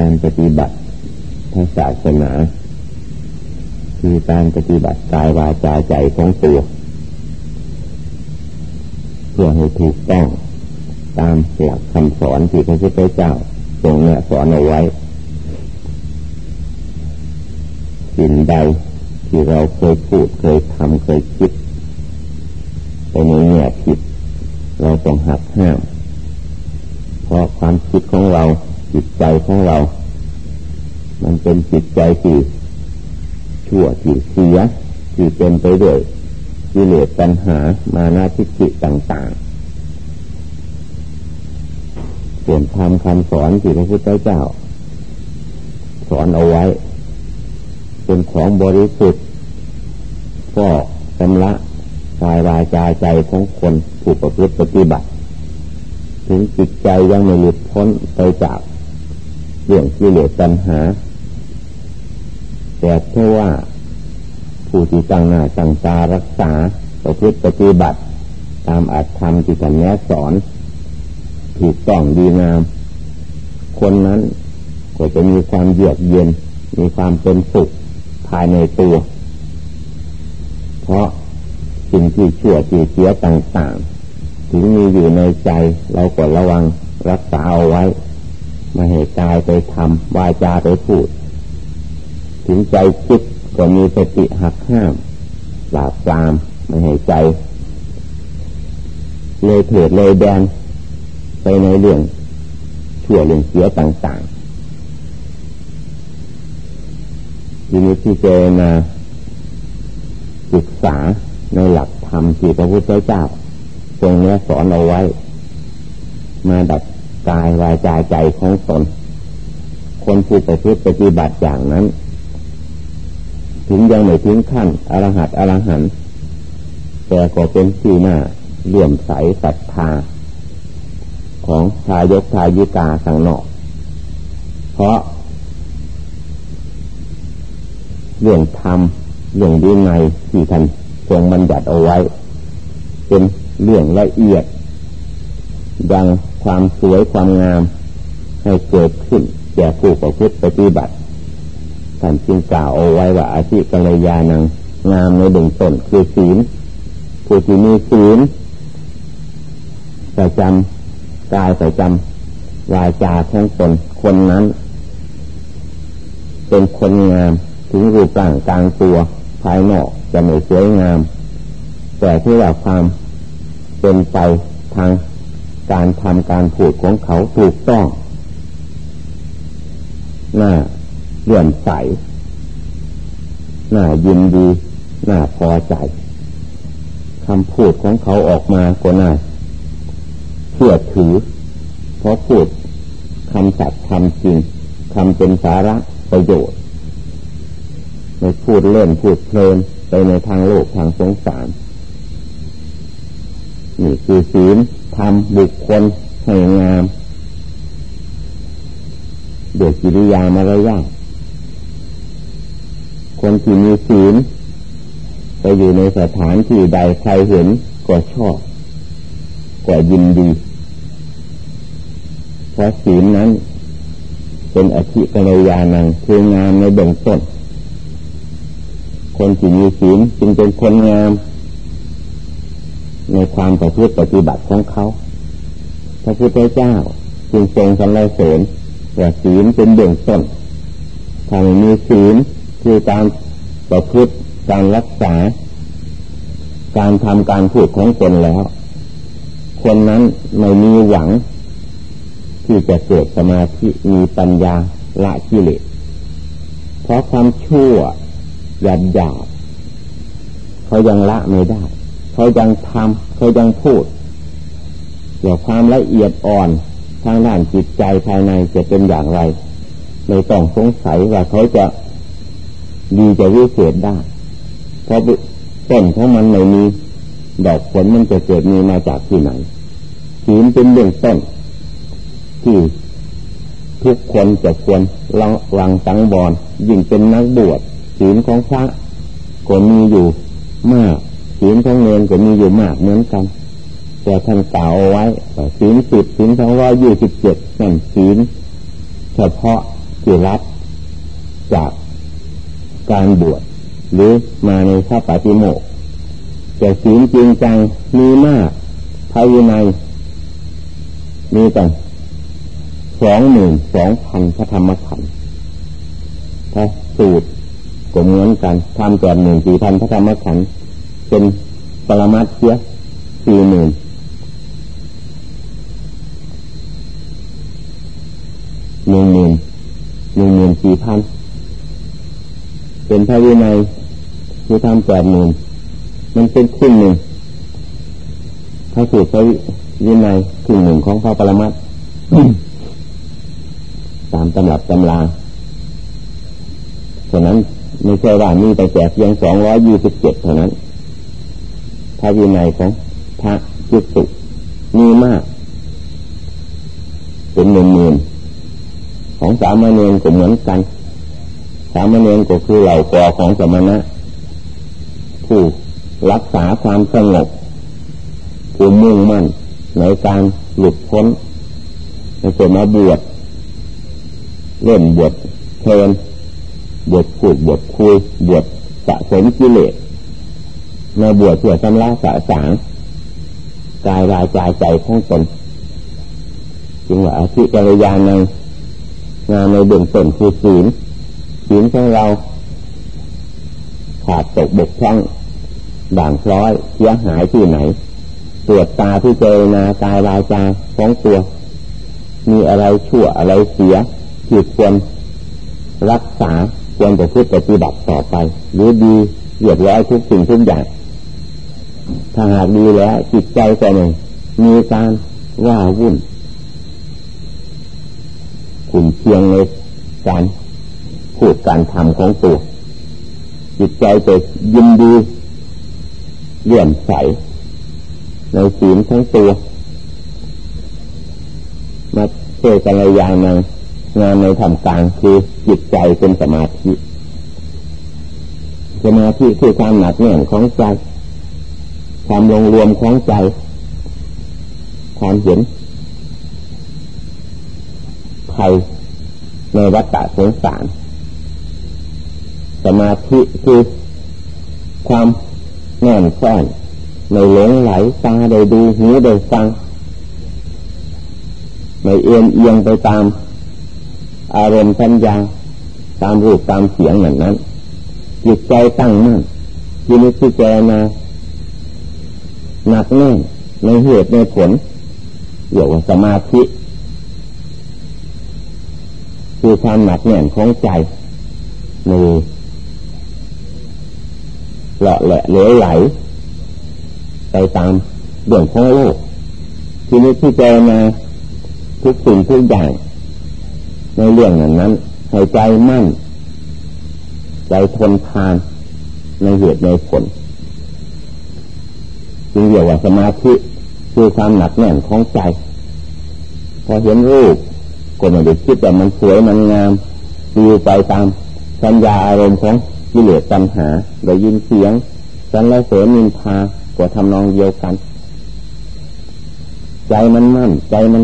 การปฏิบัติพระศาสนา คือการปฏิบัติกายวาจาใจของตัวเพื่อให้ถูกต้องตามหลักคำสอนที่พระพุทธเจ้าทรงเนี่ยสอนเอาไว้ สิ่งใดที่เราเคยพูดเคยทำเคยคิดไปในแง่ผิด เราต้องหักห้าม เพราะความคิดของเรา จิตใจของเรา มันเป็นจิตใจที่ชั่วที่เสียที่เป็นไปด้วยกิเลสปัญหามานาทิฏฐิต่างๆส่วนธรรมคำสอนที่พระพุทธเจ้า สอนเอาไว้ เป็นของบริสุทธิ์ก็ชำระกายวาจาใจของคนผู้ประพฤติปฏิบัติ ถึงจิตใจยังไม่หลุดพ้นไปจาก เรื่องกิเลสตัณหา แต่เพราะว่า ผู้ที่ตั้งหน้าตั้งตารักษาประพฤติปฏิบัติ ตามอัตธรรมที่ท่านแนะสอน ถูกต้องดีงาม คนนั้นก็จะมีความเยือกเย็น มีความเป็นสุขภายในตัว เพราะสิ่งที่ชั่วที่เสียต่าง ๆ ถึงมีอยู่ในใจเราก็ระวังรักษาเอาไว้ มาให้กายไปทำวาจาไปพูด ถึงใจคิดก็มีสติหักห้ามหลาบตามไม่ให้ใจ เลยเถิดเลยแดนไปในเรื่องชั่วเรื่องเสียต่างๆทีนี้ที่เจนาศึกษาในหลักธรรมที่พระพุทธเจ้าทรงแนะสอนเอาไว้ มาดัด กายวายใจใจของตน คนผู้ประพฤติปฏิบัติอย่างนั้น ถึงยังไม่ถึงขั้นอรหัตอรหันแต่ก็เป็นที่หน้าเลื่อมใสศรัทธาของทายกทายิกาสังนอกเพราะเรื่องธรรมเรื่องดีในที่ท่านทรงบัญญัติเอาไว้ เป็นเรื่องละเอียด ดัง ความสวยความงาม ให้เกิดขึ้นแก่ผู้ประพฤติปฏิบัติท่านจึงกล่าวเอาไว้ว่าอาชีพกัลยาณังงามในเบื้องต้นคือศีลผู้ที่มีศีลประจำกายประจำวาจาของตนคนนั้น เป็นคนงามถึงรูปร่างกลางตัวภายนอกจะไม่สวยงาม แต่ที่ว่าความเป็นไปทาง การทำการพูดของเขาถูกต้องน่าเลื่อนใสน่ายินดีน่าพอใจคำพูดของเขาออกมาก็น่าเชื่อถือ เพราะพูดคำสัตย์คำจริงคำเป็นสาระประโยชน์ไม่พูดเล่นพูดเพลินไปในทางโลกทางสงสารนี่คือศีล ทำบุคคลให้งามเดือดกิริยามารยาทคนที่มีศีลไปอยู่ในสถานที่ใดใครเห็นก็ชอบก็ยินดี เพราะศีลนั้น เป็นอธิกรยานังคืองามในเบื้องต้น คนที่มีศีลจึงเป็นคนงาม ในความประพฤติปฏิบัติของเขาพระพุทธเจ้าจึงทรงสรรเสริญว่าศีลเป็นเบื้องต้นถ้าไม่มีศีลคือการประพฤติการรักษา การทำการพูดของตนแล้ว คนนั้นไม่มีหวัง ที่จะเกิดสมาธิมีปัญญาละกิเลสเพราะความชั่วหยาบหยาบเขายังละไม่ได้ เขายังทำเขายังพูดเกี่ยวความละเอียดอ่อนทางด้านจิตใจภายในจะเป็นอย่างไรไม่ต้องสงสัยว่าเขาจะดีจะวิเศษได้ เพราะต้นของมันไม่มีดอกผลมันจะเกิดมีมาจากที่ไหนศีลเป็นเรื่องต้น ที่ทุกคนจะควรระวังสังบอนยิ่งเป็นนักบวชศีลของพระก็มีอยู่มาก ศีลของเนรก็มีอยู่มากเหมือนกัน แต่ท่านกล่าวเอาไว้ศีลสิบศีลสองร้อยยี่สิบเจ็ดนั่นศีลเฉพาะที่รับจากการบวชหรือมาในพระปฏิโมกแต่ศีลจริงจังมีมากภายในมีตั้งสองหมื่นสองพันพระธรรมขันธ์ถ้าสูตรก็เหมือนกันทำแต่หนึ่งสี่พันพระธรรมขันธ์ เป็นปรมัตเสียสี่หมื่นหนึ่งหมื่นหนึ่งหมื่นสี่พันเป็นพระวินัยที่ทำแปดหมื่นมันเป็นครึ่งหนึ่งถ้าสูตรพระวินัยครึ่งหนึ่งของพระปรมัตตามตำรับตำราฉะนั้นไม่ใช่ว่ามีแต่แจกเพียงสองร้อยยี่สิบเจ็ดเท่านั้น พระวินัยของพระจุสุมีมาก เป็นหนึ่งหมื่นของสามเณรก็เหมือนกัน สามเณรก็คือเหล่ากอของสมณะ ผู้รักษาความสงบผู้มุ่งมั่นในการหลุดพ้นในส่วนมาบวชเล่นบวชเพลนบวชพูดบวชคุยบวชสะสมกิเลส มาบวชเพื่อชำระสะสางกายวายใจใจของตนจึงว่าอธิจารยาในงานในเบื้องต้นคือศีลศีลของเราขาดตกบกพร่องด่างพร้อยเสียหายที่ไหน ตรวจตาที่เจนากายวายใจของตัว มีอะไรชั่วอะไรเสียที่ควรรักษาควรจะพูดปฏิบัติต่อไป หรือดีเรียบร้อยทุกสิ่งทุกอย่าง ถ้าหากดีแล้ว จิตใจก็หนึ่งมีการว่าวุ่นขุ่นเชียงในการพูดการทำของตัว จิตใจจะยินดีเลื่อมใส ในศีลทั้งตัว มาเจอกันระยางงานในธรรมกลางคือจิตใจเป็นสมาธิสมาธิคือความหนักแน่นของใจ ความลงรวมของใจ ความเห็นใครในวัฏฏะสงสาร สมาธิคือความแน่นแฟ้นในหลงไหลตาได้ดูหูได้ฟังไม่เอียงเอียงไปตาม อารมณ์สัญญาตามรูปตามเสียงอย่างนั้นจิตใจตั้งมั่นยินดีเจนา หนักแน่นในเหตุในผลเรียวกว่าสมาธิคือความหนักแน่นของใจในเลาะแหละเหลวไหล ไปตามเรื่องของโลกทีนี้ที่เจนาทุกสิ่งทุกอย่าง ในเรื่องนั้นนั้นให้ใจมั่น ใจทนทานในเหตุในผล จึงเรียกว่าสมาธิคือความหนักแน่นของใจ พอเห็นรูปก็ไม่ได้คิดแต่มันสวยมันงามดูไปตามสัญญาอารมณ์ของกิเลสตัณหาได้ยินเสียงสันและเสนินทาก็ทำนองเดียวกัน ใจมันมั่น ใจมัน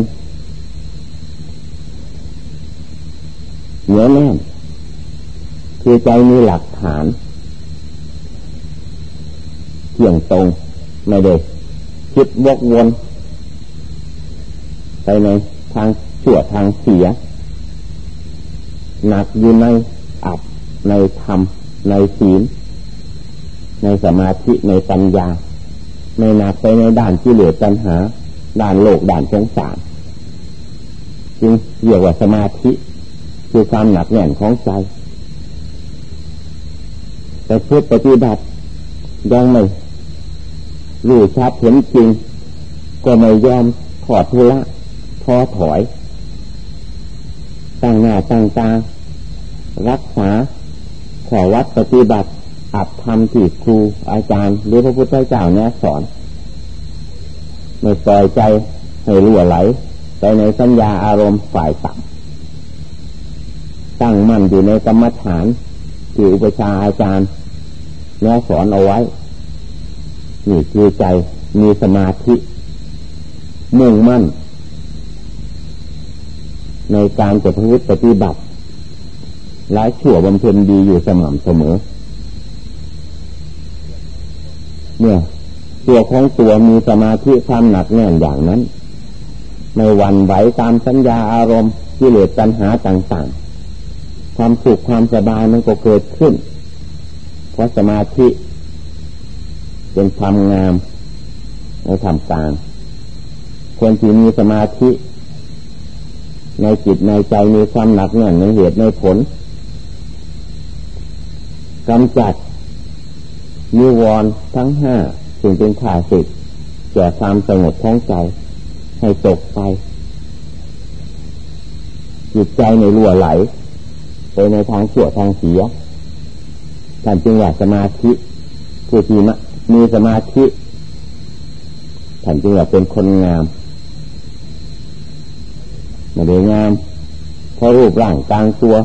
เหนียวแน่นคือใจมีหลักฐานเที่ยงตรง ไม่ได้คิดวกวนไปในทางชั่วทางเสีย หนักอยู่ในอับในธรรม ในศีล ในสมาธิในปัญญา ไม่หนักไปในด้านที่เหลือปัญหาด้านโลกด้านสงสารจึงเรียกว่าสมาธิ คือความหนักแน่นของใจแต่พูดปฏิบัติยังไม่ รู้ชัดเห็นจริง ก็ไม่ยอมถอดทุละท้อถอย ตั้งหน้าตั้งตารักษาขอวัดปฏิบัติอัดทำที่ครูอาจารย์ หรือพระพุทธเจ้าเนี่ยสอนไม่ปล่อยใจให้รั่วไหลไปในสัญญาอารมณ์ฝ่ายต่ำตั้งมั่นอยู่ในกรรมฐานที่อุปชาอาจารย์แนะสอนเอาไว้ นี่คือใจมีสมาธิมุ่งมั่น ในการจะพฤติปฏิบัติร้ายชั่วบำเพ็ญดีอยู่สม่ำเสมอ เนี่ยตัวของตัวมีสมาธิความหนักแน่นอย่างนั้น ในวันไหวตามสัญญาอารมณ์กิเลสปัญหาต่างๆ ความสุขความสบายมันก็เกิดขึ้น เพราะสมาธิ เป็นความงามในธรรมกลางคนที่มีสมาธิ ในจิตในใจมีความหนักแน่นในเหตุในผลกำจัดนิวรณ์ทั้งห้าสิ่งเป็นขาสิทธิ์แก่ความสงบของใจ ให้ตกไป จิตใจในรั่วไหล ไปในทางชั่วทางเสียท่านจึงว่าสมาธิผู้ที่มี มีสมาธิท่านจึงว่าเป็นคนงามไม่ได้งามเพราะรูปร่างกลางตัว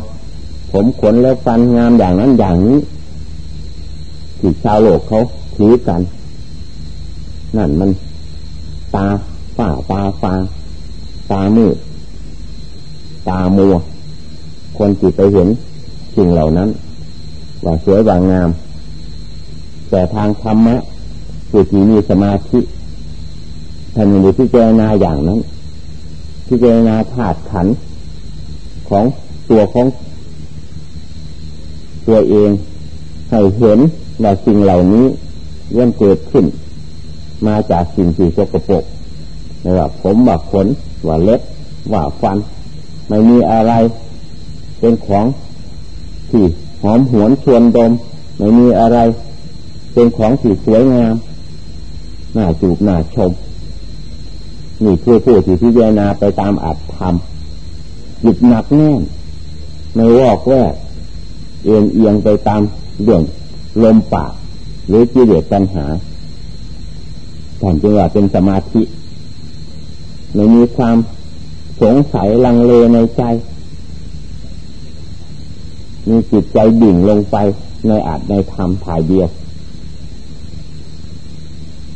ผมขนและฟันงามอย่างนั้นอย่างนี้ที่ชาวโลกเขาถือกัน นั่นมัน ตาฝ้าตาฟาตามืดตามัวคนจิตไปเห็นสิ่งเหล่านั้น ว่าสวยว่างาม แต่ทางธรรมะคือที่มีสมาธิท่านมีพิจารณาอย่างนั้นพิจารณาธาตุขันของตัวของตัวเองให้เห็นว่าสิ่งเหล่านี้ย่อมเกิดขึ้น มาจากสิ่งที่สกปรกไม่ว่าผมว่าขนว่าเล็บว่าฟัน ไม่มีอะไรเป็นของที่หอมหวนชวนดม ไม่มีอะไร เป็นของที่สวยงามน่าจูบน่าชมนี่คือผู้ที่พิจารณาไปตามอัตธรรมจิตหนักแน่นไม่วอกแวกเอียงเอียงไปตามเรื่องลมปากหรือกิเลสปัญหาท่านจึงว่าเป็นสมาธิไม่มีความสงสัยลังเลในใจ มีจิตใจดิ่งลงไปในอาจในธรรมถ่ายเดียว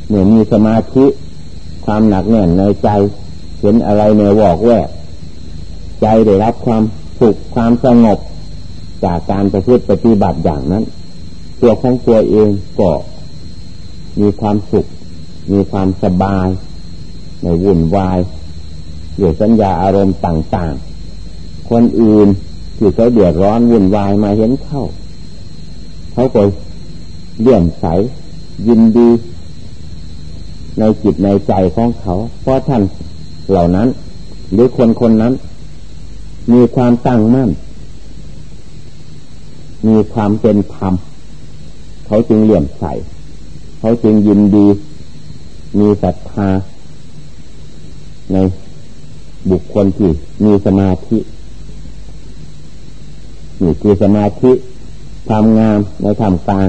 เหมือมีสมาธิความหนักแน่นในใจ เห็นอะไรในวอกแวกใจได้รับความสุขความสงบ จากการประพฤติปฏิบัติอย่างนั้น ตัวของตัวเองก็มีความสุข มีความสบายในวุ่นวายเกี่ยวสัญญาอารมณ์ต่าง ๆ คนอื่นที่เขาเดือดร้อนวุ่นวายมาเห็นเข้า เขาก็เลื่อมใสยินดี ในจิตในใจของเขา เพราะท่านเหล่านั้น หรือคนคนนั้น มีความตั้งมั่น มีความเป็นธรรม เขาจึงเลี่ยมใส เขาจึงยินดี มีศรัทธา ในบุคคลที่มีสมาธินี่คือสมาธิทำงามในธรรมกลาง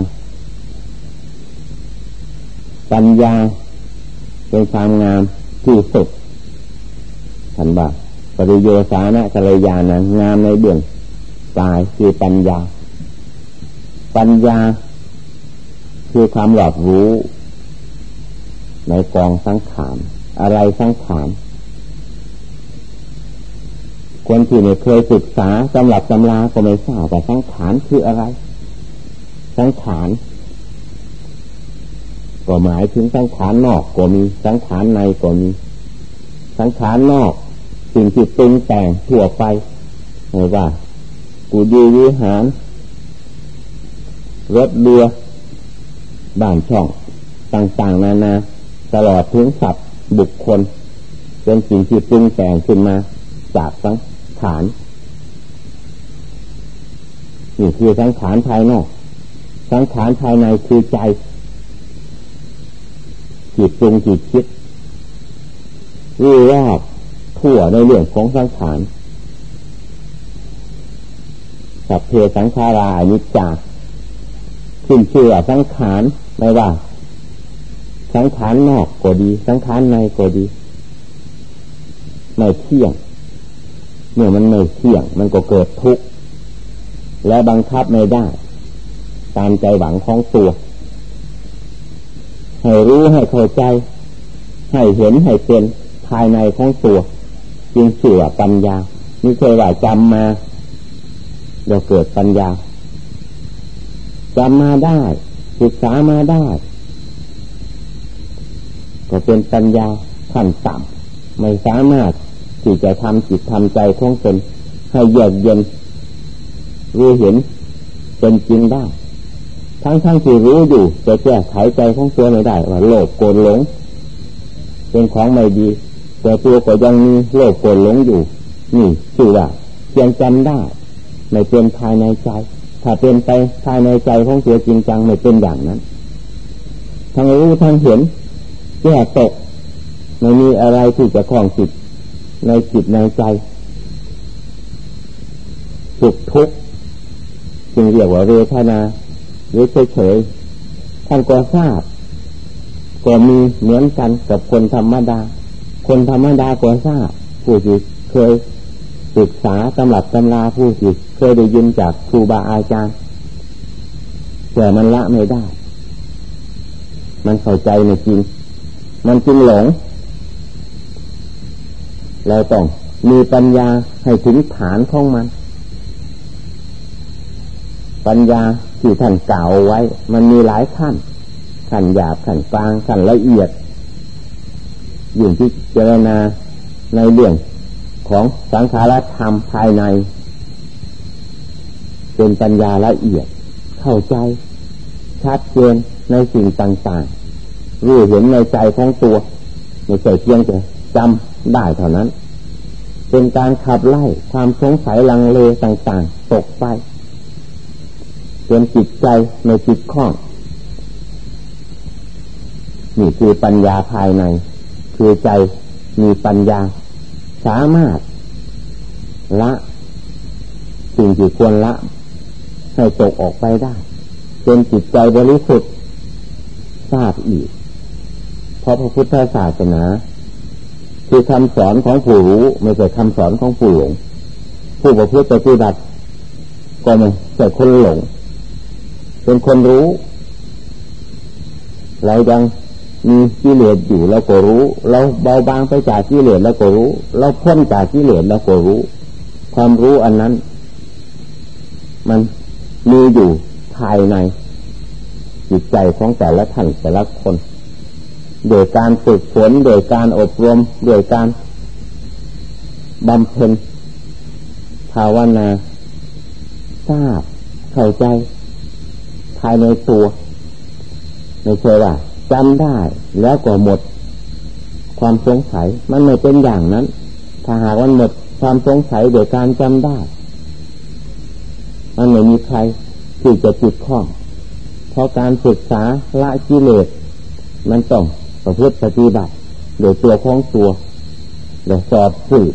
ปัญญา เป็นความงามที่สุดท่านบอกปริโยสานะกัลยาณงามในเบื้องกายคือปัญญา ปัญญา คือความหลอบรู้ ในกองสังขารอะไรสังขารคนที่ไม่เคยศึกษาสำหรับตำราก็ไม่ทราบว่าสังขารคืออะไร สังขาร ก็หมายถึงสังขารนอกก็มีสังขารในก็มี สังขารนอกสิ่งที่ปรุงแต่งทั่วไปไม่ว่ากูดีวิหารรถเรือบ้านช่องต่างๆ นานาตลอดถึงสัตว์บุคคล เป็นสิ่งที่ปรุงแต่งขึ้นมา จากสังขารนี่คือสังขารภายนอก สังขารภายในคือใจ จิตปรุงจิตคิดรู้รอบทั่วในเรื่องของสังขารสัพเพสังขาราอนิจจาขึ้นชื่อสังขารไม่ว่า สังขารนอกก็ดี สังขารในก็ดีไม่เที่ยงเมื่อมันไม่เที่ยง มันก็เกิดทุกข์และบังคับไม่ได้ ตามใจหวังของตัว ให้รู้ให้เข้าใจ ให้เห็นให้เป็นภายในของตัวจึงเสื่อปัญญานี่เคยว่าจำมาเดี๋ยวเกิดปัญญาจำมาได้ ศึกษามาได้ ก็เป็นปัญญาขั้นต่ำไม่สามารถที่จะทำจิตทำใจของตนให้เยือกเย็นรู้เห็นเป็นจริงได้ ทั้งทั้งที่รู้อยู่จะแก้ไขใจของตัวไม่ได้ว่าโลภโกรธหลง เป็นของไม่ดี แต่ตัวก็ยังมีโลภโกรธหลงอยู่ นี่คือว่าเพียงจำได้ไม่เป็นภายในใจ ถ้าเป็นไปภายในใจของตัวจริงจังไม่เป็นอย่างนั้น ทั้งรู้ทั้งเห็นแก้ตกไม่มีอะไรที่จะคล้องจิตในจิตในใจสุขทุกข์จึงเรียกว่าเวทนา หรือเฉยๆท่านก็ทราบก็มีเหมือนกันกับคนธรรมดา คนธรรมดาก็ทราบผู้ที่เคยศึกษาตำรับตำราผู้ที่เคยได้ยินจากครูบาอาจารย์แต่มันละไม่ได้ มันเข้าใจไม่จริง มันจึงหลง เราต้องมีปัญญาให้ถึงฐานของมัน ปัญญา ที่ท่านกล่าวไว้ มันมีหลายขั้นขั้นหยาบขั้นกลางขั้นละเอียดอยิ่งที่เจรณาในเรื่องของสังขารธรรมภายใน เป็นปัญญาละเอียด เข้าใจ ชัดเจนในสิ่งต่างๆรู้เห็นในใจของตัวไม่ใช่เพียงแต่จำได้เท่านั้น เป็นการขับไล่ความสงสัยลังเลต่างๆ ตกไป เป็นจิตใจในจิตข้องนี่คือปัญญาภายใน คือใจมีปัญญา สามารถ ละสิ่งที่ควรละ ให้ตกออกไปได้เป็นจิตใจบริสุทธิ์ทราบอีก เพราะพระพุทธศาสนา คือคำสอนของผู้รู้ไม่ใช่คำสอนของผู้หลง ผู้ประพฤติปฏิบัติก็ไม่ใช่คนหลง เป็นคนรู้ เรายังมีกิเลสอยู่เราก็รู้ เราเบาบางไปจากกิเลสเราก็รู้ เราพ้นจากกิเลสเราก็รู้ ความรู้อันนั้น มันมีอยู่ภายใน จิตใจของแต่ละท่านแต่ละคน โดยการฝึกฝนโดยการอบรมโดยการบำเพ็ญภาวนาทราบเข้าใจ ภายในตัว ไม่ใช่ว่าจำได้แล้วก็หมด ความสงสัยมันไม่เป็นอย่างนั้น ถ้าหากมันหมดความสงสัยโดยการจำได้ มันไม่มีใครที่จะจิตข้องเพราะการศึกษาละกิเลสมันต้องประพฤติปฏิบัติโดยตัวของตัวและสอบสืบ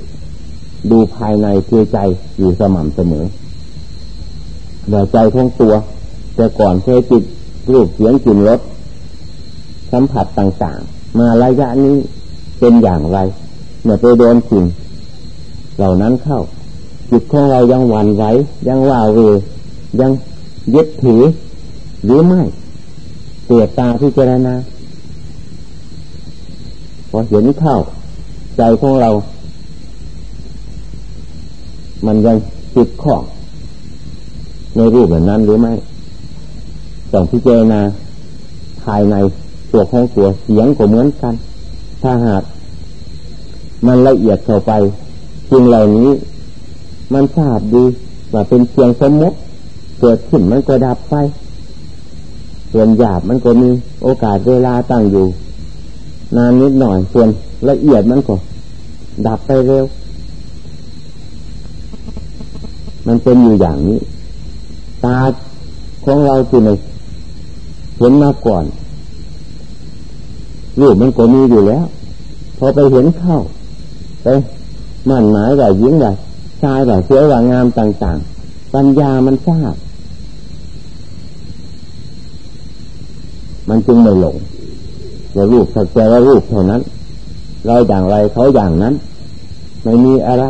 ดูภายในคือใจอยู่สม่ำเสมอเดี๋ยใจของตัว แต่ก่อนเคยติดรูปเสียงกลิ่นรสสัมผัสต่างๆ มาระยะนี้เป็นอย่างไรเมื่อไปโดนสิ่งเหล่านั้นเข้า จิตของเรายังหวั่นไหวยังว่าเวยังยึดถือ หรือไม่เสียตาที่เจรณาพอเห็นเข้า ใจของเรา มันยังติดข้องในรูปแบบนั้นหรือไม่ ต้องพิจารณาภายในตัวของตัวเสียงก็เหมือนกัน ถ้าหากมันละเอียดเข้าไปจริงเหล่านี้ มันทราบดีว่าเป็นเพียงสมมติเกิดขึ้นมันก็ดับไปส่วนหยาบมันก็มีโอกาสเวลาตั้งอยู่ นานนิดหน่อยส่วนละเอียดมันก็ดับไปเร็ว มันเป็นอยู่อย่างนี้ ตาของเราคือใน เห็นมาก่อนรูปมันก็มีอยู่แล้ว พอไปเห็นเข้าไปมันหมายว่าหญิงว่าชายว่าเสือว่างามต่าง ๆ ปัญญามันทราบ มันจึงไม่หลงว่ารูปสักแต่ว่ารูปเท่านั้น เราอย่างไรเขาอย่างนั้น ไม่มีอะไร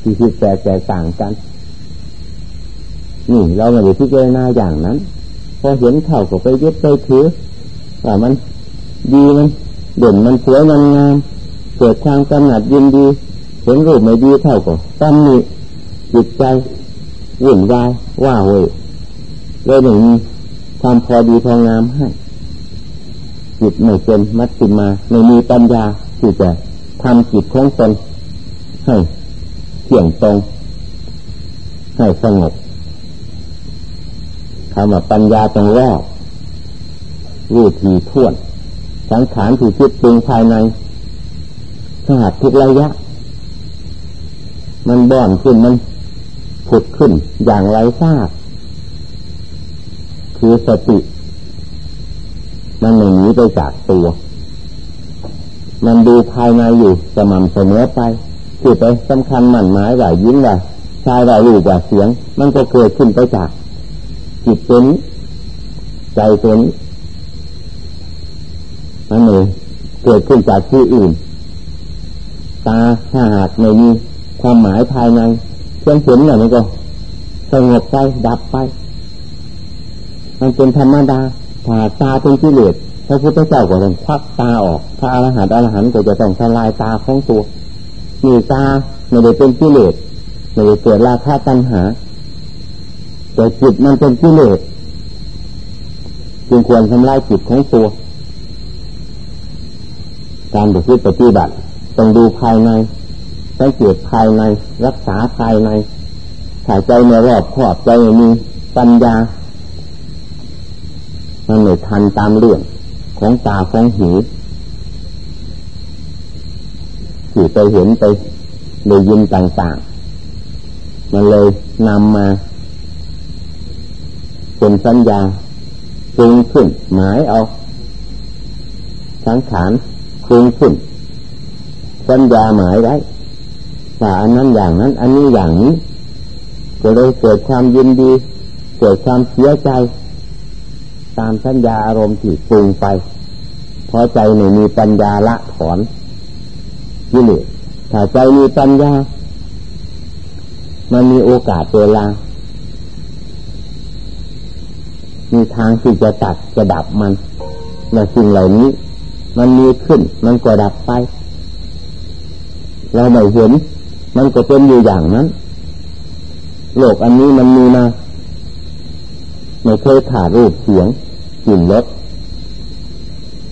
ที่ผิดแปลกแตกต่างกัน นี่เราไม่ได้พิจารณาอย่างนั้น พอเห็นเข่าก็ไปยึดไปถือว่ามันดีมันเด่นมันสวยมันงามเกิดทางกำหนัดยินดีเห็นรูปไม่ดีเท่าก็ตำหนิจิตใจวุ่นวายว่าเว้ยเลยหนึ่งความพอดีพองามให้จิตไม่เป็นมัดสิมาไม่มีปัญญาที่จะทำจิตของตนให้เที่ยงตรงให้สงบ คำว่าปัญญาตรงรอบรู้ทีท่วน สังขารที่คิดปรุงภายในสหัสทุกระยะ มันบ่อนขึ้นมันผุดขึ้นอย่างไรทราบคือสติ มันหนีไปจากตัว มันดูภายในอยู่สม่ำเสมอไปคือไปสำคัญหมั่นหมายว่ายิ้มว่าชายว่าลูกว่าเสียง มันก็เกิดขึ้นไปจาก จิตตัวนี้ใจตัวนี้มันเองเกิดขึ้นจากที่อื่น ตาถ้าหากไม่มีความหมายภายในเพียงเห็นอย่างนี้ก็สงบไปดับไป มันเป็นธรรมดาถ้าตาเป็นกิเลสพระพุทธเจ้าก็ต้องควักตาออก พระอรหันต์อรหันต์ก็จะต้องทลายตาของตัวมีตาไม่ได้เป็นกิเลสไม่ได้เกิดราคะตัณหา แต่จิตมันเป็นกิเลสจึงควรทำลายจิตของตัว การปฏิบัติต้องดูภายในสังเกตภายใน รักษาภายในถ่ายใจในรอบครอบใจมีปัญญา มันไม่ทันตามเรื่องของตาของหูที่ไปเห็นไปได้ยินต่างๆ มันเลยนำมา เป็นสัญญาปรุงขึ้น หมายเอาสังขารปรุงขึ้น สัญญาหมายไว้ว่าอันนั้นอย่างนั้น อันนี้อย่างนี้ก็เลยเกิดความยินดี เกิดความเสียใจ ตามสัญญาอารมณ์ที่ปรุงไปเพราะใจไม่มีปัญญาละถอนกิเลสถ้าใจมีปัญญา มันมีโอกาสเวลา มีทางที่จะตัดจะดับมันและสิ่งเหล่านี้ มันมีขึ้น มันก็ดับไป เราไม่เห็น มันก็เป็นอยู่อย่างนั้น โลกอันนี้มันมีมาไม่เคยขาดรูปเสียงกลิ่นรส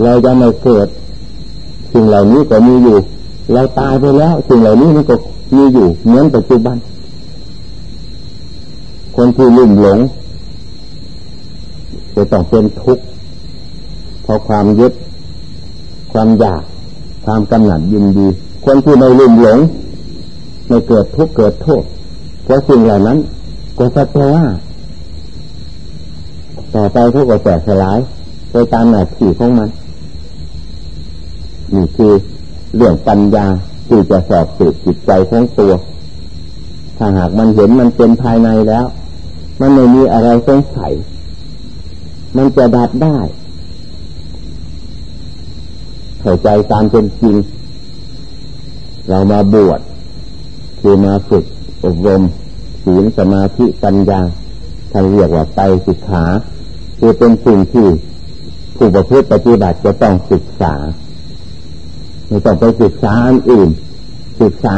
เราจะไม่เกิด สิ่งเหล่านี้ก็มีอยู่ เราตายไปแล้ว สิ่งเหล่านี้มันก็มีอยู่เหมือนปัจจุบัน คนที่ลุ่มหลง จะต้องเป็นทุกข์เพราะความยึด ความอยาก ความกำหนัดยินดี คนที่ไม่ลุ่มหลงไม่เกิดทุกข์เกิดโทษเพราะสิ่งเหล่านั้น ก็สักแต่ว่าต่อไปเขาก็แตกสลายไปตามหน้าที่ของมันนี่คือเรื่องปัญญาที่จะสอบสืบจิตใจของตัว ถ้าหากมันเห็นมันเป็นภายในแล้ว มันไม่มีอะไรสงสัย มันจะดับได้เข้าใจตามเป็นจริง เรามาบวชคือมาฝึกอบรมศีลสมาธิปัญญาท่านเรียกว่าไปศึกษาคือเป็นสิ่งที่ผู้ประพฤติปฏิบัติจะต้องศึกษาไม่ต้องไปศึกษาอันอื่น ศึกษา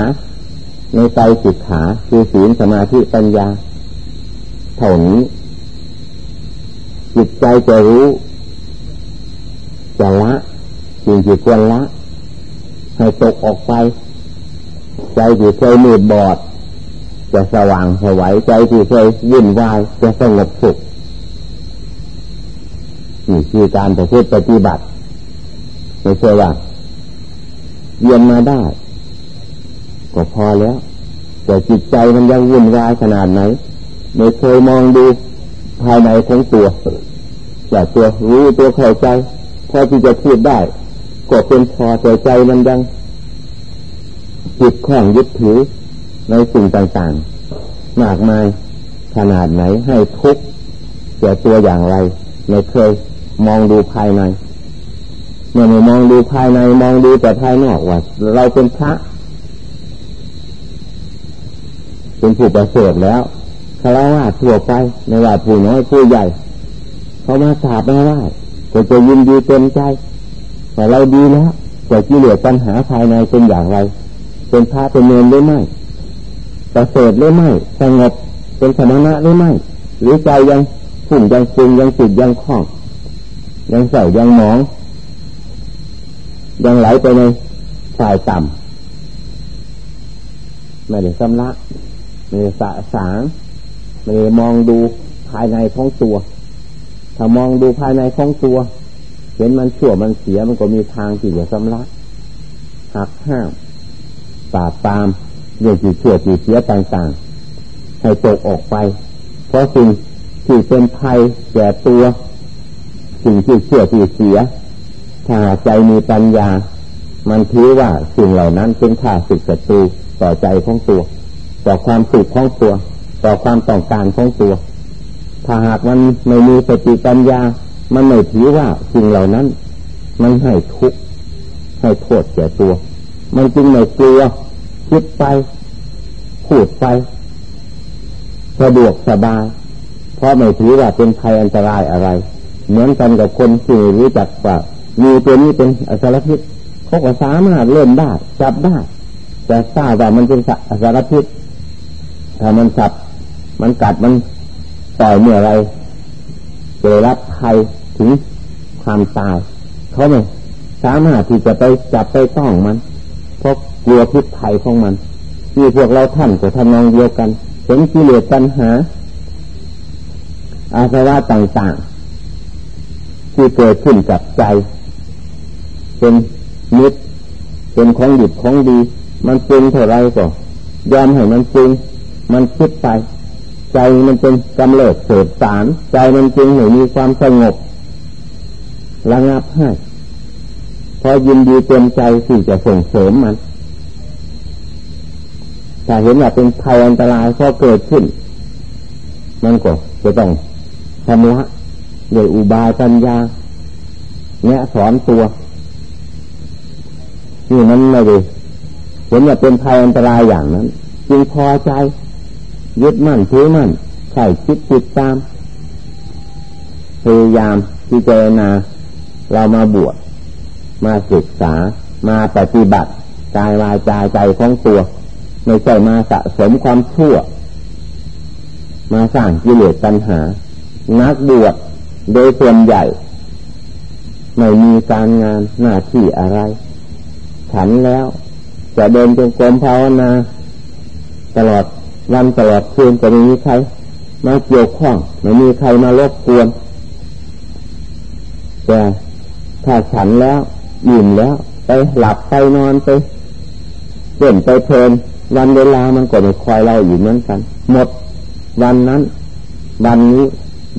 ในใจศึกษาคือศีลสมาธิปัญญาเท่านี้ จิตใจจะรู้จะละสิ่งที่ควรละให้ตกออกไป ใจที่เคยมืดบอด จะสว่างสวัยใจที่เคยวุ่นวายจะสงบสุขนี่คือการประพฤติปฏิบัติไม่ใช่ว่าเยียนมาได้ ก็พอแล้ว แต่จิตใจมันยังวุ่นวายขนาดไหน ไม่เคยมองดู ภายในของตัวแต่ตัวรู้ตัวเข้าใจพอที่จะพูดได้ก็เป็นพอแต่ใจมันยังจิตข้องยึดถือในสิ่งต่างๆ มากมายขนาดไหนให้ทุกข์แก่ตัวอย่างไร ไม่เคยมองดูภายในเมื่อไม่มองดูภายในมองดูแต่ภายนอกว่าเราเป็นพระเป็นผู้ประเสริฐแล้ว คารวะทั่วไปในว่าผู้น้อยผู้ใหญ่เขามาสาบมาไหว้ก็จะยินดีเต็มใจแต่เราดีแล้วแต่กิเลสปัญหาภายในเป็นอย่างไร เป็นพระเป็นเนรหรือไม่ประเสริฐหรือไม่สงบเป็นสมณะหรือไม่ หรือใจยังฝุ่นยังซึงยังจิตยังคล้อง ยังเศร้ายังหมอง ยังไหลไปในฝ่ายต่ำไม่ได้สำลักไม่ได้สะสาง ม่ได้มองดูภายในของตัว ถ้ามองดูภายในของตัว เห็นมันชั่วมันเสียมันก็มีทางที่จะสำลักหักห้ามปราบปรามเรื่องที่ชั่วที่เสียต่างๆ ให้ตกออกไป เพราะสิ่งที่เป็นภัยแก่ตัว สิ่งที่ชั่วที่เสีย ถ้าใจมีปัญญา มันถือว่าสิ่งเหล่านั้นเป็นข้าศึกศัตรูต่อใจของตัว ต่อความสุขของตัว ต่อความต้องการของตัว ถ้าหากมันไม่มีสติปัญญา มันไม่ถือว่าสิ่งเหล่านั้น มันให้ทุกข์ให้โทษแก่ตัว มันจึงไม่กลัวคิดไปพูดไปสะดวกสบายเพราะไม่ถือว่าเป็นภัยอันตรายอะไร เหมือนกันกับคนที่รู้จักว่ามีตัวนี้เป็นอสารพิษเขาก็สามารถเล่นได้จับได้แต่ทราบว่ามันเป็นอสารพิษถ้ามันจับ มันกัดมันต่อยเมื่อไรจะรับภัยถึงความตายเขาไม่สามารถที่จะไปจับไปต้องมันเพราะกลัวพิษภัยของมันที่พวกเราท่านก็ทำนองเดียวกันเห็นกิเลสปัญหา อาสวะต่างๆ ที่เกิดขึ้นกับใจ เป็นมิตรเป็นของหยุดของดี มันจริงเท่าไรก็ยอมให้มันจริงมันคิดไป ใจมันเป็นกำเริบเสดสาร ใจมันจริงหนูมีความสงบระงับให้พอยินดีเต็มใจที่จะส่งเสริมมันถ้าเห็นว่าเป็นภัยอันตรายพอเกิดขึ้น มันก็จะต้องทำละด้วยอุบายปัญญาเนี่ยสอนตัวนี่มันไม่ดีเห็นว่าเป็นภัยอันตรายอย่างนั้น จึงพอใจ ยึดมั่นถือมั่นใส่คิดติดตามพยายามที่เจนาเรามาบวชมาศึกษามาปฏิบัติกายวายใจใจของตัว ไม่ใช่มาสะสมความชั่ว มาสร้างกิเลสปัญหา นักบวชโดยส่วนใหญ่ ไม่มีการงานหน้าที่อะไร ฉันแล้ว จะเดินจงกรมภาวนา ตลอด วันตลอดคืนจะไม่มีใครมาเกี่ยวข้องไม่มีใครมารบกวนแต่ถ้าฉันแล้วอิ่มแล้ว ไปหลับไปนอนไปเล่นไปเพลิน วันเวลามันก็ไม่คอยเราอยู่เหมือนกัน หมด วันนั้น วันนี้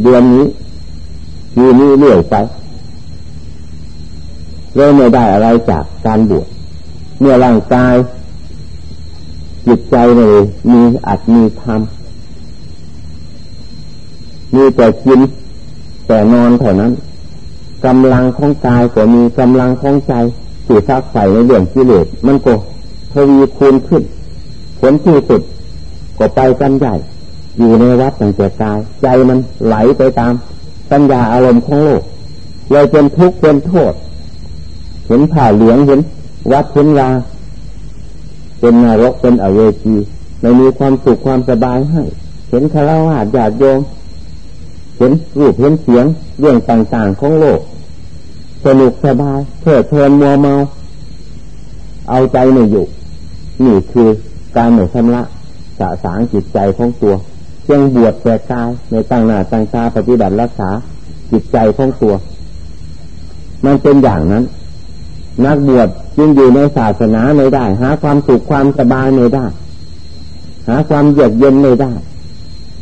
เดือนนี้ปีนี้เรื่อยไปเลยไม่ได้อะไรจากการบวชเมื่อร่างกาย จิตใจเลยมีอัดมีทำมีแต่กิน แต่นอนเท่านั้นกำลังของกายก็มีกำลังของใจที่ซักใส่ในเรื่องกิเลสมันก็ทวีคูณขึ้น ผลที่สุดก็ไปกันใหญ่ อยู่ในวัดตั้งแต่กาย ใจมันไหลไปตามสัญญาอารมณ์ของโลกเลยเป็นทุกข์เป็นโทษ เห็นผ่าเหลืองเห็นวัดเห็นลา เป็นนรกเป็นอเวจีไม่มีความสุขความสบายให้ เห็นคารวะญาติโยม เห็นรูปเห็นเสียงเรื่องต่างๆของโลกสนุกสบายเพลิดเพลินมัวเมา เอาใจไม่อยู่นี่คือการหมดชำระสะสางจิตใจของตัวเพียงบวชแต่กายในตั้งหน้าตั้งตาปฏิบัติรักษาจิตใจของตัว มันเป็นอย่างนั้น นักบวชจึงอยู่ในศาสนาไม่ได้ หาความสุขความสบายไม่ได้ หาความเยือกเย็นไม่ได้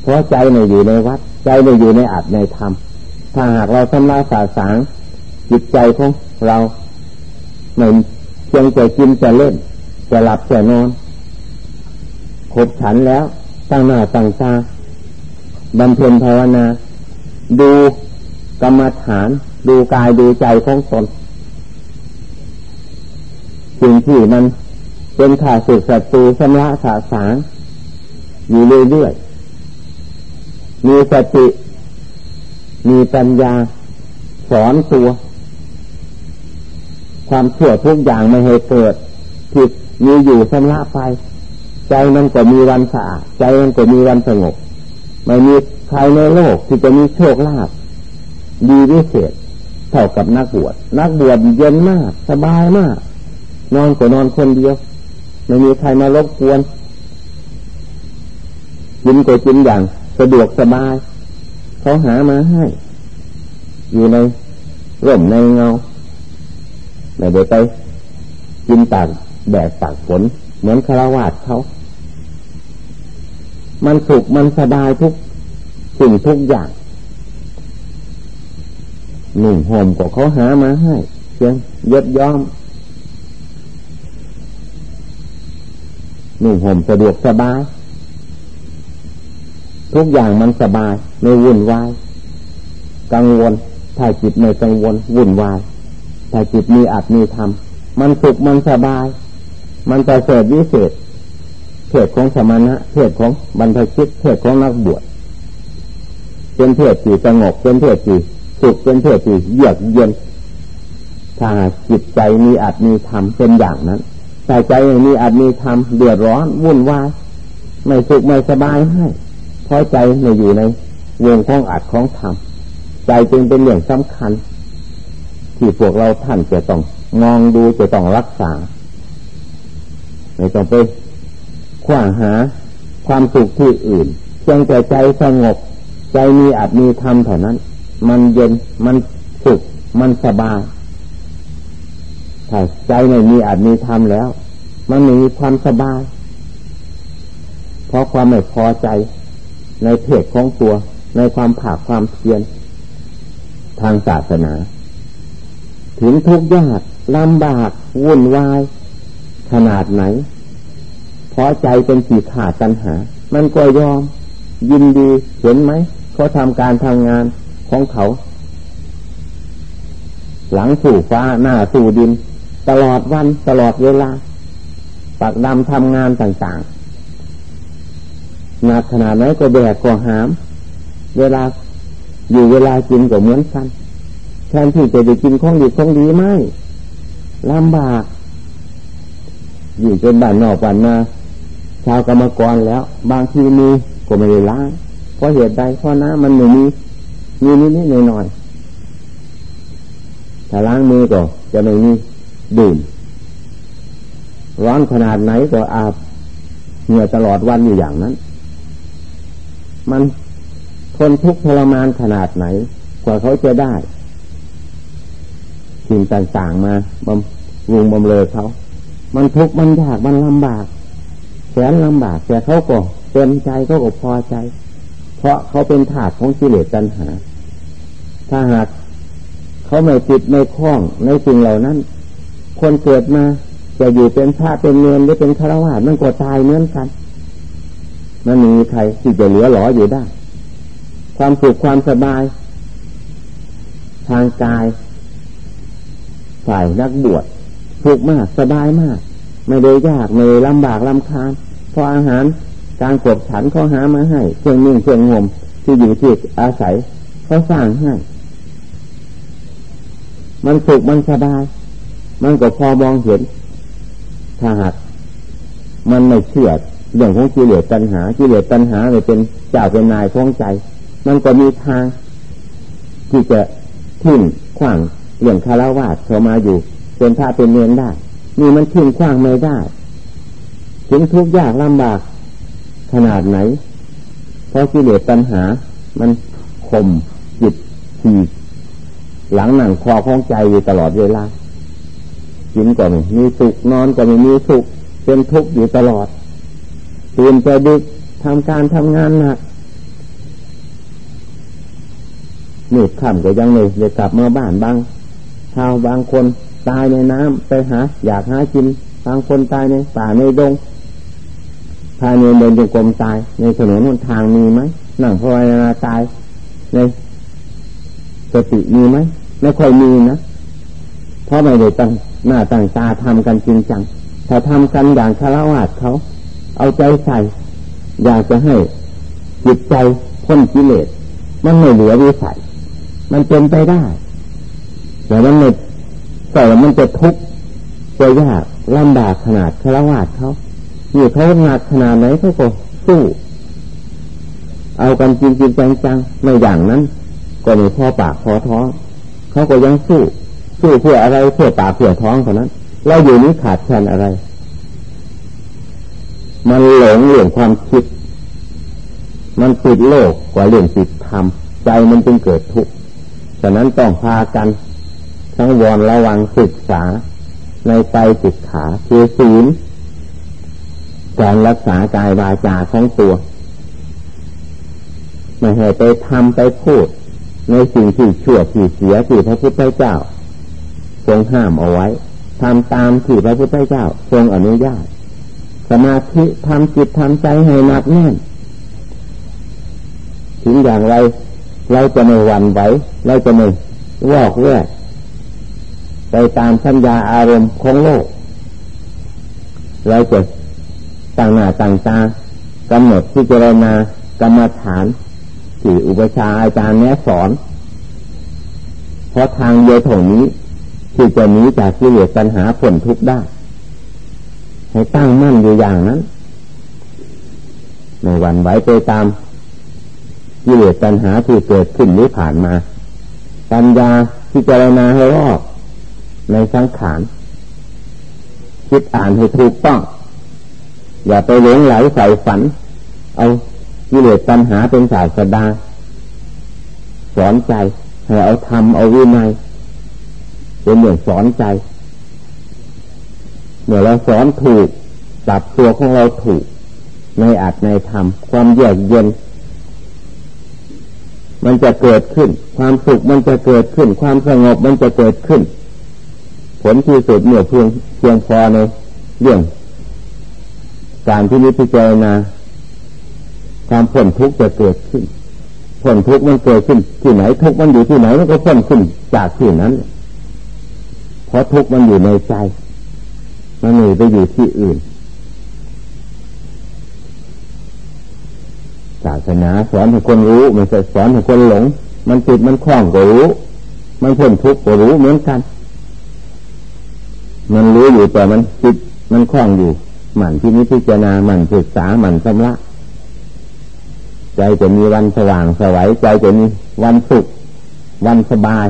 เพราะใจไม่อยู่ในวัด ใจไม่อยู่ในอัตในธรรม ถ้าหากเราทำลายสาสางจิตใจของเราไม่เพียงแต่กินแต่เล่นแต่หลับแต่นอนขบฉันแล้วตั้งหน้าตั้งตาบำเพ็ญภาวนา ดูกรรมฐาน ดูกายดูใจของตน สิ่งที่มันเป็นข่าสุดศัตรูชำระสาสางอยู่เรื่อยๆมีสติ มีปัญญา สอนตัว ความเชื่อทุกอย่างไม่ให้เกิดผิดมีอยู่ชำระไป ใจมันก็มีวันสะอาดใจมันก็มีวันสงบ ไม่มีใครในโลกที่จะมีโชคลาภดีวิเศษเท่ากับนักบวชนักบวชเย็นมาก สบายมาก นอนก็นอนคนเดียว ไม่มีใครมารบกวนกินก็กินอย่าง สะดวกสบายเขาหามาให้ อยู่ในร่มในเงาไม่ได้ไปกินตากแดดต่ากฝนเหมือนคารวาสเขามันสุขมันสบายทุกสิ่งทุกอย่างหนุ่มห่มก็เขาหามาให้เพียงยดย้อมห นุ่มห่มสะดวกสบาย ทุกอย่างมันสบาย ไม่วุ่นวายกังวล ถ้าจิตไม่กังวล วุ่นวาย ถ้าจิตมีอัตมีธรรม มันสุขมันสบาย มันจะเสดวิเศษเพศของสมณะเพศของบรรพชิตเพศของนักบวชเป็นเพศที่สงบเป็นเพศที่สุขเป็นเพศที่เยือกเย็นถ้าจิตใจมีอัตมีธรรมเป็นอย่างนั้น แต่ใจมีอัตมีธรรมเดือดร้อนวุ่นวายไม่สุขไม่สบายให้เพราะใจไม่อยู่ในวงของอัดของธรรมใจจึงเป็นเรื่องสำคัญ ที่พวกเราท่านจะต้องมองดูจะต้องรักษาไม่ต้องไปขว้างหาความสุขที่อื่นเพียงแต่ใจสงบ ใจมีอัตมีธรรมเท่านั้น มันเย็นมันสุขมันสบาย ถ้าใจไม่มีอัตมีธรรมแล้ว มันไม่มีความสบาย เพราะความไม่พอใจในเพศของตัว ในความผากความเพียรทางศาสนา ถึงทุกข์ยากลำบากวุ่นวาย ขนาดไหนเพราะใจเป็นขีดขาดตัณหา มันก็ยอม ยินดีเห็นไหมเขาทำการทำงานของเขา หลังสู่ฟ้าหน้าสู่ดิน ตลอดวันตลอดเวลาปักดำทำงานต่างๆหนักขนาดไหนก็แบกก็หาม เวลาอยู่เวลากินก็เหมือนกันแทนที่จะได้กินของดีของดีไม่ลำบาก อยู่เป็นบ้านนอกบ้านนาชาวกรรมกรแล้ว บางทีมีก็ไม่ได้ล้างเพราะเหตุใดเพราะน้ำมันไม่มีมีนิดนิดหน่อยหน่อยถ้าล้างมือก็จะไม่มี ดื่ม ร้อนขนาดไหนก็อาบเหงื่อตลอดวันอยู่อย่างนั้น มันทนทุกข์ทรมานขนาดไหน กว่าเขาจะได้สิ่งต่างๆมาบำรุงบำเรอเขา มันทุกข์มันยากมันลำบากแสนลำบากแต่เขาก็เต็มใจเขาก็พอใจ เพราะเขาเป็นถาดของกิเลสตัณหา ถ้าหากเขาไม่ติดไม่คล้องในสิ่งเหล่านั้น คนเกิดมาจะอยู่เป็นพระเป็นเนรหรือเป็นฆราวาสมันก็ตายเหมือนกันมันมีใครที่จะเหลือหลออยู่ได้ ความสุขความสบาย ทางกาย ฝ่ายนักบวชถูกมากสบายมาก ไม่ได้ยากไม่ลำบากลำคาญเพราะอาหารการกดฉันเขาหามาให้เครื่องนึ่งเครื่องงมที่อยู่ที่อาศัยเขาสร้างให้ มันสุขมันสบาย มันก็พอมองเห็น ถ้าหากมันไม่เชื่อเรื่องของกิเลสตัณหากิเลสตัณหาเลยเป็นเจ้าเป็นนายของใจ มันก็มีทาง ที่จะทิ้งขว้างเรื่องคารวะเข้ามาอยู่เป็นพระเป็นเนียนได้ นี่มันทิ้งขว้างไม่ได้ถึงทุกข์ยากลำบากขนาดไหน เพราะกิเลสตัณหา มันข่มจิตขีดหลังหนังคอของใจอยู่ตลอดเวลา กินก็ไม่มีสุขนอนก็ไม่มีสุขเป็นทุกข์อยู่ตลอดตื่นแต่ดึกทำการทำงานหนักหนี่ขำก็ยังเลยเลยกลับมาบ้านบางชาวบางคนตายในน้ำไปหา อยากหากิน บางคนตายในป่าในดงภายในเดินจงกรมตาย ในถนนทางมีไหมนั่งภาวนาตายในสติมีไหมไม่ค่อยมีนะเพราะไม่ได้ตั้ง หน้าตั้งตาทำกันจริงจังถ้าทำกันอย่างคารวะเขา เอาใจใส่ อยากจะให้จิตใจพ้นกิเลสมันไม่เหลือวิสัย มันเป็นไปได้ แต่มันไม่แต่มันจะทุกข์จะยากลำบากขนาดคารวะเขาอยู่เขาหนักขนาดไหนเขาก็สู้ เอากันจริงจริงจังๆไม่อย่างนั้น ก็มีพ่อปากพอท้องเขาก็ยังสู้ สู้เพื่ออะไรเพื่อปากเพื่อท้องเท่านั้น เราอยู่นี้ขาดแคลนอะไร มันหลงเรื่องความคิด มันติดโลกกว่าเรื่องติดธรรมใจมันจึงเกิดทุกข์ฉะนั้นต้องพากันทั้งวอนระวังศึกษา ในใจศึกขาคือศีลการรักษากายวาจาของตัวไม่ให้ไปทำไปพูด ในสิ่งที่ชั่วที่เสียที่พระพุทธเจ้า ทรงห้ามเอาไว้ทำตามที่พระพุทธเจ้าทรงอนุญาต สมาธิทำจิตทำใจให้หนักแน่นถึงอย่างไร เราจะไม่หวั่นไหวเราจะไม่วอกแวกไปตามสัญญาอารมณ์ของโลก เราจะต่างหน้าต่างตากำหนดที่เจรณากรรมฐานที่อุปชาอาจารย์แนะสอน เพราะทางเดียวถงนี้ ที่จะหนีจากกิเลสปัญหาผลทุกข์ได้ ให้ตั้งมั่นอยู่อย่างนั้นในวันไหวไปตามกิเลสปัญหาที่เกิดขึ้นหรือผ่านมา ปัญญาที่เจรณาให้รอบในสังขารคิดอ่านให้ถูกต้อง อย่าไปหลงไหลใส่ฝัน เอากิเลสปัญหาเป็นศาสดาสอนใจให้เอาทำเอาวินัย เป็นเหมือนสอนใจเมื่อเราสอนถูกปรับตัวของเราถูก ในอัดในธรรมความเยือกเย็น มันจะเกิดขึ้น ความสุขมันจะเกิดขึ้น ความสงบมันจะเกิดขึ้น ผลที่สุดเมื่อเพียงเพียงพอในเรื่อง การที่นิพพานาความพ้นทุกข์จะเกิดขึ้นพ้นทุกข์มันเกิดขึ้น ที่ไหนทุกข์มันอยู่ที่ไหนมันก็พ้นขึ้นจากที่นั้น เพราะทุกข์มันอยู่ในใจ มันไม่ไปอยู่ที่อื่น ศาสนาสอนให้คนรู้ม่ใช่สอนให้คนหลง มันติดมันคล้องก็รู้ มันพ้นทุกข์ก็รู้เหมือนกัน มันรู้อยู่แต่มันติดมันคล้องอยู่หมั่นที่นิพพานาหมั่นศึกษาหมั่นชำระใจจะมีวันสว่างสวัยใจจะมีวันสุข วันสบาย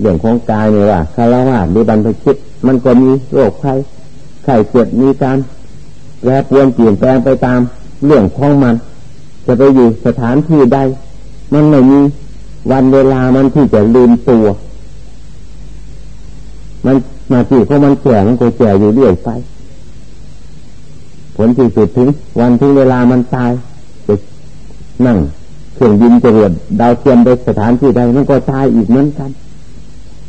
เรื่องของกายเนี่ยว่าคารวะหรือบรรพชิต มันก็มีโรคไข้ไข้เจ็บมีการแปรปรวนเปลี่ยนแปลงไปตามเรื่องของมัน จะไปอยู่สถานที่ใด มันไม่มีวันเวลามันที่จะลืมตัว มันมาที่เพราะมันแก่มันก็แก่อยู่เรื่อยไป ผลที่สุดถึง วันที่เวลามันตายจะนั่งเครื่องบินจรวดดาวเทียมไปสถานที่ใดมันก็ตายอีกเหมือนกัน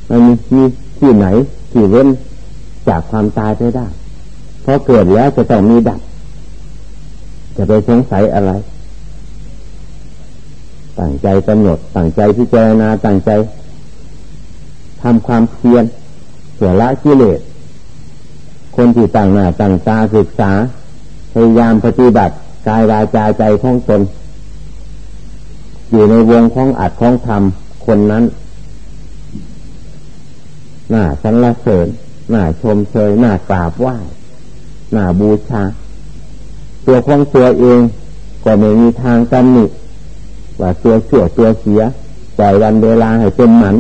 มันมีที่ไหนที่เว้นจากความตายไปได้ เพราะเกิดแล้วจะต้องมีดับ จะไปสงสัยอะไร ตั้งใจกำหนดตั้งใจพิจารณาตั้งใจทำความเพียรเสื่อละกิเลส คนที่ตั้งหน้าตั้งตาศึกษา พยายามปฏิบัติกายวาจาใจของตนอยู่ในวงของอัดของธรรมคนนั้น หน้าสรรเสริญหน้าชมเชยหน้ากราบไหว้หน้าบูชา ตัวของตัวเองก็ไม่มีทางตำหนิว่าตัวเสื่อตัวเสียปล่อยวันเวลาให้เป็นหมัน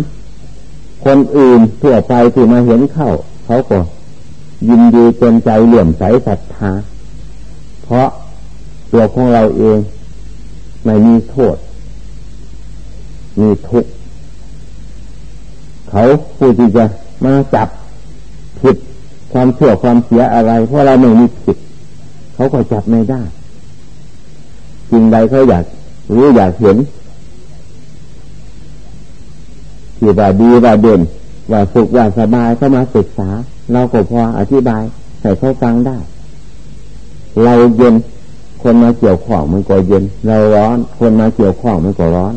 คนอื่นทั่วไปที่มาเห็นเข้า เขาก็ยินดีเต็มใจเหลื่อมใสศรัทธา เพราะตัวของเราเองไม่มีโทษ มีทุกข์ เขาผู้ที่จะมาจับผิดความเชื่อความเสียอะไร เพราะเราไม่มีผิด เขาก็จับไม่ได้จริงใดเขาอยากรู้อยากเห็นที่ว่าดีว่าเด่นว่าสุขว่าสบายเขามาศึกษา เราก็พออธิบายให้เขาฟังได้ เราเย็นคนมาเกี่ยวข้องมันก็เย็น เราร้อน คนมาเกี่ยวข้องมันก็ร้อน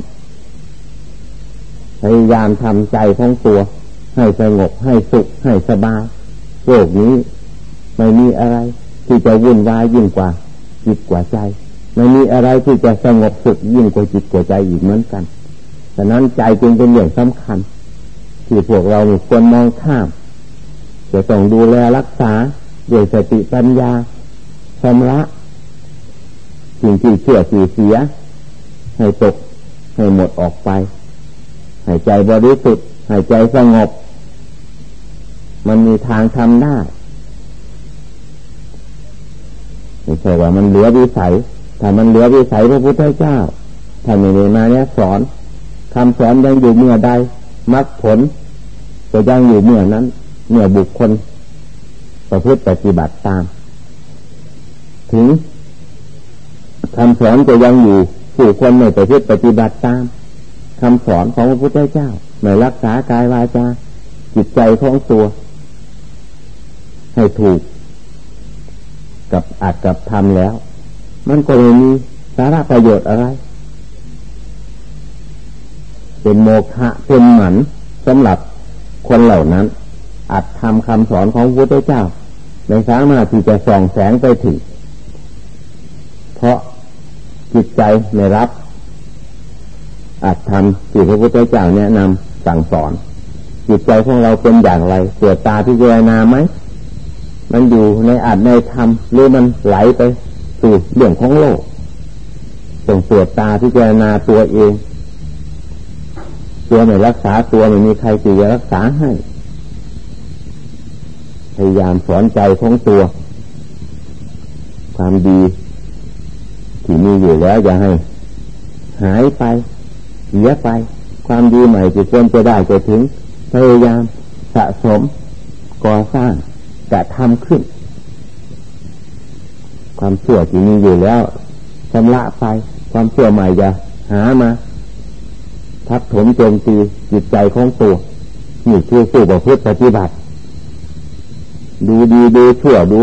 พยายามทำใจของตัว ให้สงบให้สุขให้สบายโลกนี้ ไม่มีอะไร ที่จะวุ่นวายยิ่งกว่า จิตกว่าใจ ไม่มีอะไรที่จะสงบสุขยิ่งกว่าจิตกว่าใจอีกเหมือนกันฉะนั้นใจจึงเป็นอย่างสำคัญ ที่พวกเราควรมองข้ามจะต้องดูแลรักษาด้วยสติปัญญาชำระสิ่งที่เชื่อที่เสีย ให้ตกให้หมดออกไป หายใจบริสุทธิ์หายใจสงบ มันมีทางทำได้ไม่ใช่ว่ามันเหลือวิสัยถ้ามันเหลือวิสัยพระพุทธเจ้าท่านไม่ได้มาเนี่ยสอนคำสอนยังอยู่เมื่อใดมรรคผลก็ยังอยู่เมื่อนั้น เมื่อบุคคลประพฤติปฏิบัติตาม ถึงคำสอนจะยังอยู่ผู้คนไม่ประพฤติปฏิบัติตาม คำสอนของพระพุทธเจ้าไม่รักษากายวาจาจิตใจของตัว ให้ถูก กับอาจกับทำแล้ว มันก็ไม่มีสาระประโยชน์อะไร เป็นโมฆะเป็นหมันสำหรับคนเหล่านั้นอาจทำคำสอนของพระพุทธเจ้าในสามารถที่จะส่องแสงไปถึงเพราะจิตใจไม่รับ อาจทำที่พระพุทธเจ้าแนะนำสั่งสอน จิตใจของเราเป็นอย่างไรเกิดตาที่เจรนาไหมมันอยู่ในอาจในธรรมหรือมันไหลไปสู่เรื่องของโลกส่งตรวจตาที่เจรนาตัวเอง ตัวไม่รักษาตัวไม่มีใครที่จะรักษาให้พยายามสอนใจของตัว ความดีที่มีอยู่แล้วอย่าให้ หายไป เสียไป ความดีใหม่ที่ควรจะได้จะถึงพยายามสะสมก่อสร้างจะทำขึ้น ความเชื่อที่มีอยู่แล้วชำระไป ความเชื่อใหม่จะหามา ทับถมโจมตีจิตใจของตัวนี่คือสู่ประพฤติปฏิบัติ ดูดีดูชั่วดู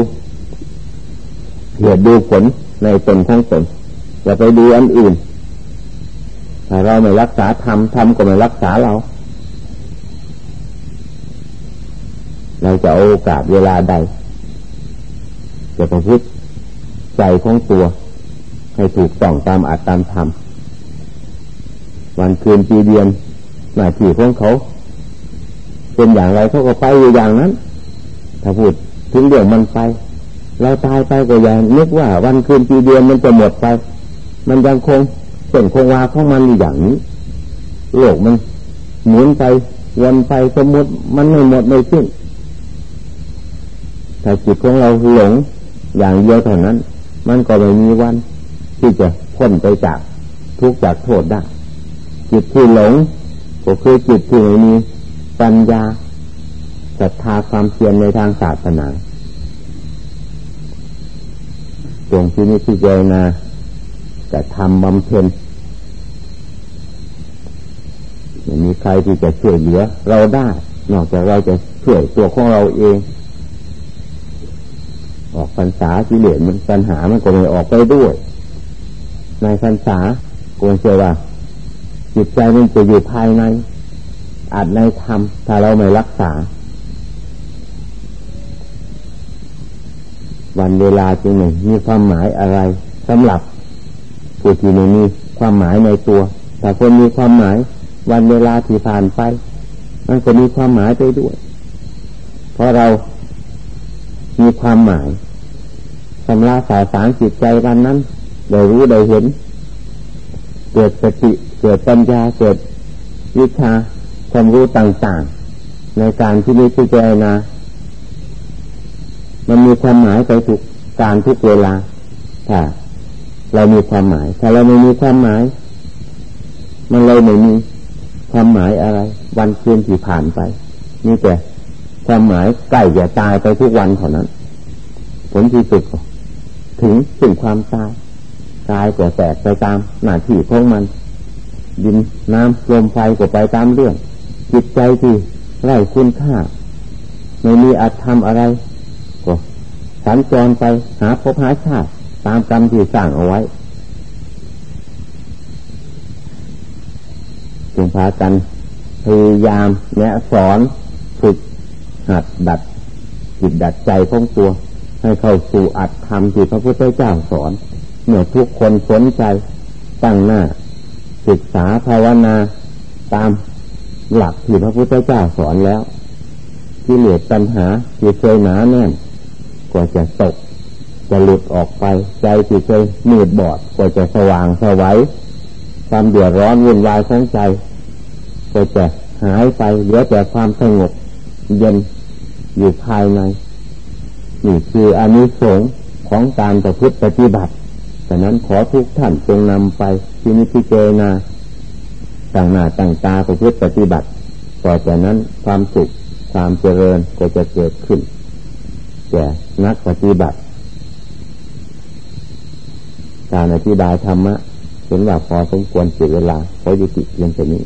เหตุดูผลในตนของตนอย่าไปดูอันอื่น ถ้าเราไม่รักษาธรรมธรรมก็ไม่รักษาเรา เราจะโอกาสเวลาใด จะประพฤติใจของตัว ให้ถูกต้องตามอัตตามธรรมวันคืนปีเดือนหน้าที่ของเขา เป็นอย่างไรเขาก็ไปอยู่อย่างนั้น ถ้าพูดถึงเรื่องมันไป เราตายไปก็อย่านึกว่า วันคืนปีเดือนมันจะหมดไป มันยังคง เป็นคงวาของมันอย่างนี้ โลกมันหมุนไปวนไปสมมติมันไม่หมดไม่สิ้นถ้าจิตของเราหลงอย่างเดียวเท่านั้น มันก็ไม่มีวัน ที่จะพ้นไปจากทุกจากโทษได้ จิตที่หลงก็คือจิตที่ไม่มีปัญญาศรัทธาความเพียรในทางศาสนาตรงที่นี้ที่เจนาจะทำบำเพ็ญ ไม่มีใครที่จะช่วยเหลือ เราได้ นอกจากเราจะช่วยตัวของเราเอง ออกพรรษาที่เหลือมันปัญหามันก็ไม่ออกไปด้วย ในพรรษาโกนเชื่อว่า จิตใจมันจะอยู่ภายในอาจในธรรมถ้าเราไม่รักษา วันเวลาจริงหนึ่งมีความหมายอะไรสำหรับผู้ที่ไม่มีความหมายในตัว แต่คนมีความหมาย วันเวลาที่ผ่านไป มันก็มีความหมายไปด้วย เพราะเรามีความหมายสำราสายสารจิตใจวันนั้นได้รู้ได้เห็น เกิดสติเกิดปัญญาเกิดวิชาความรู้ต่างๆ ในการที่มีพิจารณามันมีความหมายไปทุกการทุกเวลาถ้าเรามีความหมาย ถ้าเราไม่มีความหมาย มันเลยไม่มี ความหมายอะไร วันคืนที่ผ่านไปนี่แต่ความหมายใกล้จะตายไปทุกวันเท่านั้น ผลที่สุดถึงถึงความตายกายก็แตกไปตามหน้าที่ของมัน ดินน้ำลมไฟก็ไปตามเรื่อง จิตใจที่ไร้คุณค่า ไม่มีอาจทำอะไรก็สัญจรไปหาพบหาชาติตามกรรมที่สร้างเอาไว้ จึงพากันพยายามแนะสอนฝึกหัดดัดจิตดัดใจของตัว ให้เข้าสู่อัตธรรมที่พระพุทธเจ้าสอนเมื่อทุกคนสนใจตั้งหน้า ศึกษาภาวนาตามหลักที่พระพุทธเจ้าสอนแล้วที่เหลือปัญหาที่เคยหนาแน่นก็จะตก จะหลุดออกไปใจที่เคยมืดบอดก็จะสว่างสวัยความเดือดร้อนวุ่นวายของใจ ก็จะหายไปเหลือแต่ความสงบเย็นอยู่ภายในนี่คืออานิสงส์ของการประพฤติปฏิบัติดังนั้นขอทุกท่านจงนำไปที่นิพิเจนาต่างหน้าต่างตาประพฤติปฏิบัติต่อจากนั้นความสุขความเจริญก็จะเกิดขึ้นแก่นักปฏิบัติ การอธิบายธรรมะเห็นว่าพอสมควรเสียเวลาเขายุติเพียงแค่นี้